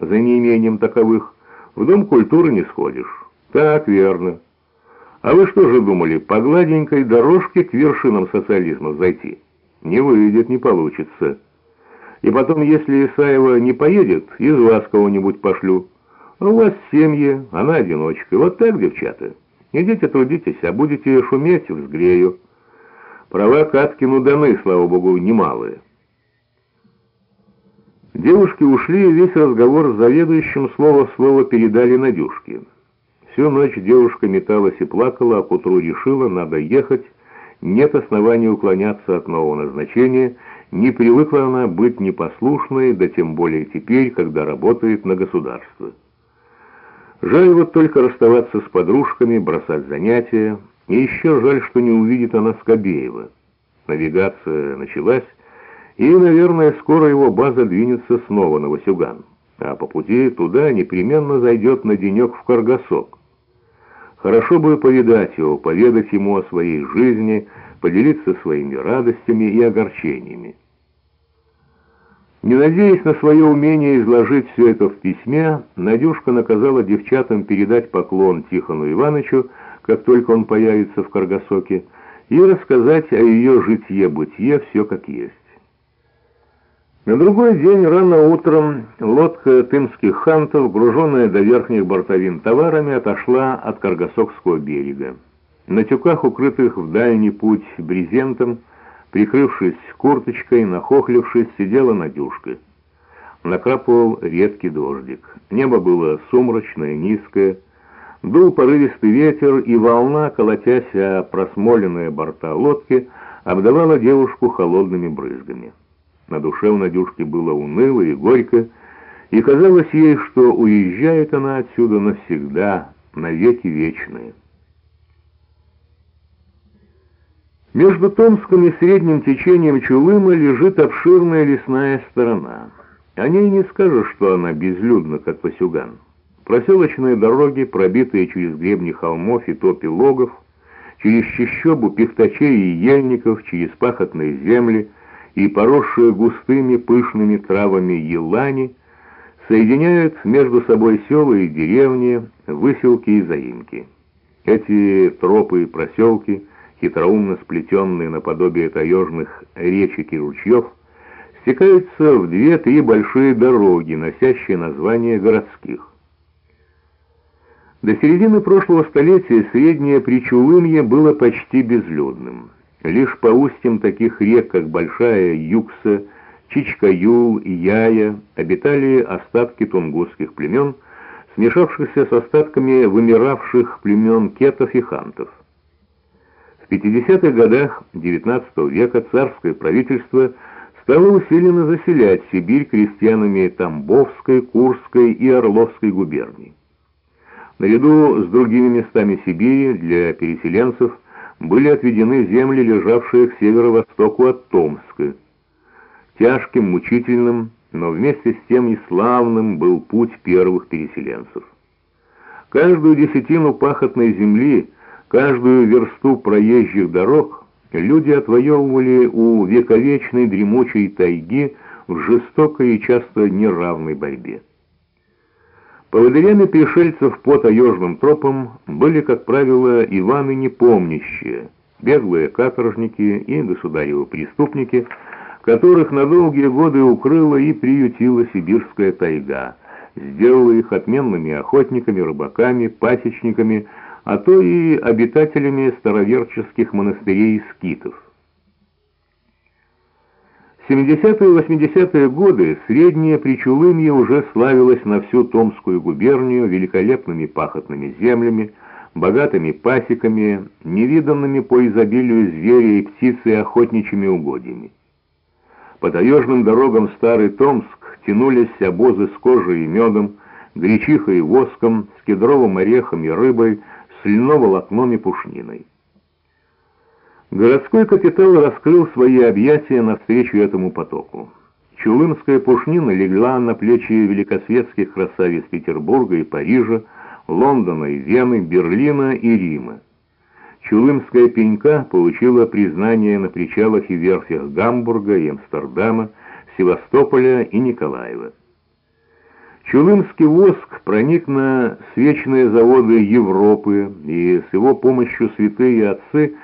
за неимением таковых, в Дом культуры не сходишь. Так, верно. А вы что же думали, по гладенькой дорожке к вершинам социализма зайти? Не выйдет, не получится. И потом, если Исаева не поедет, из вас кого-нибудь пошлю. А у вас семьи, она одиночка. Вот так, девчата. Идите трудитесь, а будете шуметь, взгрею. Права Каткину даны, слава богу, немалые. Девушки ушли, и весь разговор с заведующим слово в слово передали Надюшке. Всю ночь девушка металась и плакала, а к утру решила, надо ехать, нет оснований уклоняться от нового назначения, не привыкла она быть непослушной, да тем более теперь, когда работает на государство. Жаль вот только расставаться с подружками, бросать занятия, и еще жаль, что не увидит она Скобеева. Навигация началась, и, наверное, скоро его база двинется снова на Васюган, а по пути туда непременно зайдет на денек в Каргасок. Хорошо бы повидать его, поведать ему о своей жизни, поделиться своими радостями и огорчениями. Не надеясь на свое умение изложить все это в письме, Надюшка наказала девчатам передать поклон Тихону Ивановичу, как только он появится в Каргасоке, и рассказать о ее житье-бытие все как есть. На другой день рано утром лодка тымских хантов, груженная до верхних бортовин товарами, отошла от Каргасокского берега. На тюках, укрытых в дальний путь брезентом, прикрывшись курточкой, нахохлившись, сидела Надюшка. Накрапывал редкий дождик. Небо было сумрачное, низкое. Дул порывистый ветер, и волна, колотясь о просмоленные борта лодки, обдавала девушку холодными брызгами. На душе у Надюшки было уныло и горько, и казалось ей, что уезжает она отсюда навсегда, навеки вечные. Между Томском и средним течением Чулыма лежит обширная лесная сторона. О ней не скажешь, что она безлюдна, как Васюган. Проселочные дороги, пробитые через гребни холмов и топи логов, через чащобу пихтачей и ельников, через пахотные земли — и поросшие густыми пышными травами елани соединяют между собой села и деревни, выселки и заимки. Эти тропы и проселки, хитроумно сплетенные наподобие таежных речек и ручьев, стекаются в две-три большие дороги, носящие название городских. До середины прошлого столетия среднее Причулымье было почти безлюдным. Лишь по устьям таких рек, как Большая Юкса, Чичкаюл и Яя, обитали остатки тунгусских племен, смешавшихся с остатками вымиравших племен кетов и хантов. В 50-х годах XIX века царское правительство стало усиленно заселять Сибирь крестьянами Тамбовской, Курской и Орловской губерний. Наряду с другими местами Сибири для переселенцев – были отведены земли, лежавшие к северо-востоку от Томска. Тяжким, мучительным, но вместе с тем и славным был путь первых переселенцев. Каждую десятину пахотной земли, каждую версту проезжих дорог люди отвоевывали у вековечной дремучей тайги в жестокой и часто неравной борьбе. Поводырями пришельцев по таежным тропам были, как правило, Иваны непомнящие, беглые каторжники и государевы преступники, которых на долгие годы укрыла и приютила сибирская тайга, сделала их отменными охотниками, рыбаками, пасечниками, а то и обитателями староверческих монастырей и скитов. 70-е и 80-е годы Среднее Причулымье уже славилось на всю Томскую губернию великолепными пахотными землями, богатыми пасеками, невиданными по изобилию зверя и птицы и охотничьими угодьями. По таежным дорогам Старый Томск тянулись обозы с кожей и медом, гречихой и воском, с кедровым орехом и рыбой, с льноволокном и пушниной. Городской капитал раскрыл свои объятия навстречу этому потоку. Чулымская пушнина легла на плечи великосветских красавиц Петербурга и Парижа, Лондона и Вены, Берлина и Рима. Чулымская пенька получила признание на причалах и верфях Гамбурга и Амстердама, Севастополя и Николаева. Чулымский воск проник на свечные заводы Европы, и с его помощью святые отцы